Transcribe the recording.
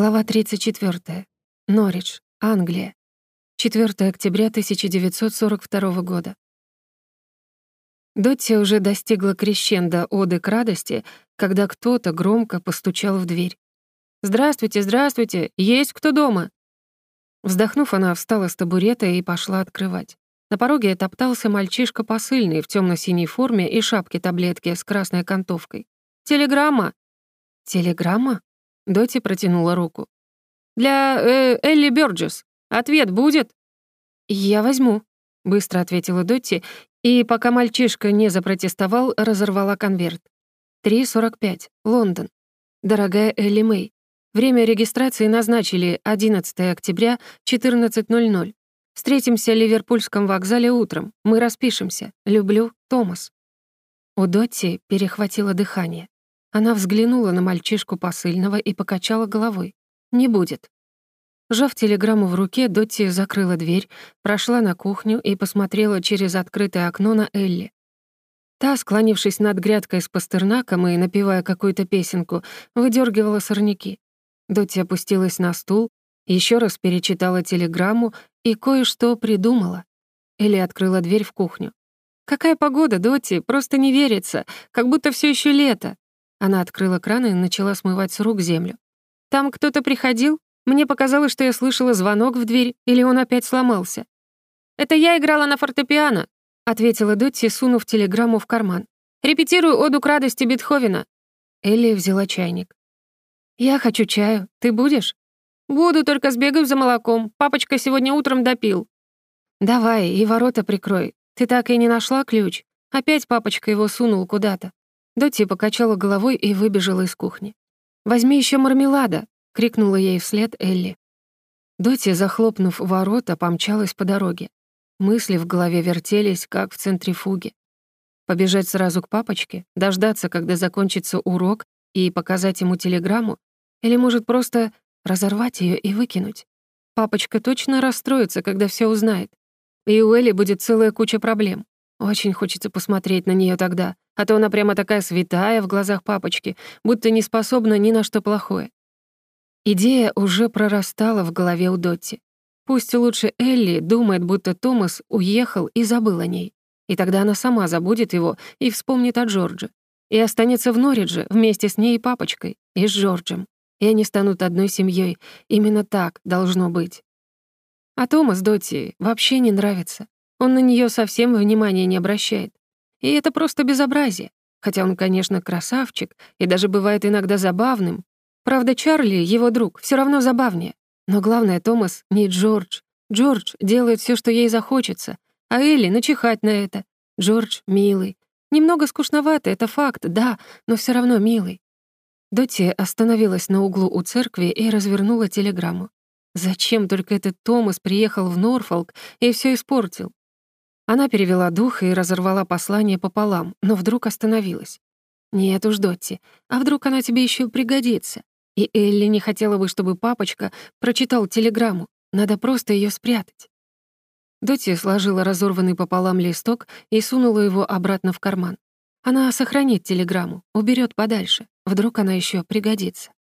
Глава 34. Норридж, Англия. 4 октября 1942 года. Дотти уже достигла крещенда оды к радости, когда кто-то громко постучал в дверь. «Здравствуйте, здравствуйте! Есть кто дома?» Вздохнув, она встала с табурета и пошла открывать. На пороге топтался мальчишка посыльный в темно синей форме и шапке таблетки с красной окантовкой. «Телеграмма!» «Телеграмма?» Доти протянула руку. «Для э, Элли Бёрджес. Ответ будет?» «Я возьму», — быстро ответила Дотти, и, пока мальчишка не запротестовал, разорвала конверт. 3.45. Лондон. Дорогая Элли Мэй, время регистрации назначили 11 октября, 14.00. Встретимся в Ливерпульском вокзале утром. Мы распишемся. Люблю, Томас». У Дотти перехватило дыхание. Она взглянула на мальчишку посыльного и покачала головой. «Не будет». Жав телеграмму в руке, Дотти закрыла дверь, прошла на кухню и посмотрела через открытое окно на Элли. Та, склонившись над грядкой с пастернаком и напевая какую-то песенку, выдергивала сорняки. Дотти опустилась на стул, еще раз перечитала телеграмму и кое-что придумала. Элли открыла дверь в кухню. «Какая погода, Дотти, просто не верится, как будто все еще лето. Она открыла кран и начала смывать с рук землю. «Там кто-то приходил? Мне показалось, что я слышала звонок в дверь, или он опять сломался». «Это я играла на фортепиано», — ответила Дотти, сунув телеграмму в карман. «Репетирую оду к радости Бетховена». Элли взяла чайник. «Я хочу чаю. Ты будешь?» «Буду, только сбегаю за молоком. Папочка сегодня утром допил». «Давай, и ворота прикрой. Ты так и не нашла ключ? Опять папочка его сунул куда-то». Дотти покачала головой и выбежала из кухни. «Возьми еще мармелада!» — крикнула ей вслед Элли. Дотти, захлопнув ворота, помчалась по дороге. Мысли в голове вертелись, как в центрифуге. Побежать сразу к папочке, дождаться, когда закончится урок, и показать ему телеграмму? Или, может, просто разорвать ее и выкинуть? Папочка точно расстроится, когда все узнает. И у Элли будет целая куча проблем. Очень хочется посмотреть на нее тогда, а то она прямо такая святая в глазах папочки, будто не способна ни на что плохое. Идея уже прорастала в голове у Дотти. Пусть лучше Элли думает, будто Томас уехал и забыл о ней. И тогда она сама забудет его и вспомнит о Джордже. И останется в Норридже вместе с ней и папочкой, и с Джорджем. И они станут одной семьей. Именно так должно быть. А Томас Дотти вообще не нравится. Он на нее совсем внимания не обращает. И это просто безобразие. Хотя он, конечно, красавчик и даже бывает иногда забавным. Правда, Чарли, его друг, все равно забавнее. Но главное, Томас не Джордж. Джордж делает все, что ей захочется, а Элли начихать на это. Джордж милый. Немного скучновато, это факт, да, но все равно милый. Дотти остановилась на углу у церкви и развернула телеграмму. Зачем только этот Томас приехал в Норфолк и все испортил? Она перевела дух и разорвала послание пополам, но вдруг остановилась. «Нет уж, Дотти, а вдруг она тебе еще пригодится? И Элли не хотела бы, чтобы папочка прочитал телеграмму. Надо просто ее спрятать». Дотти сложила разорванный пополам листок и сунула его обратно в карман. Она сохранит телеграмму, уберет подальше. Вдруг она еще пригодится.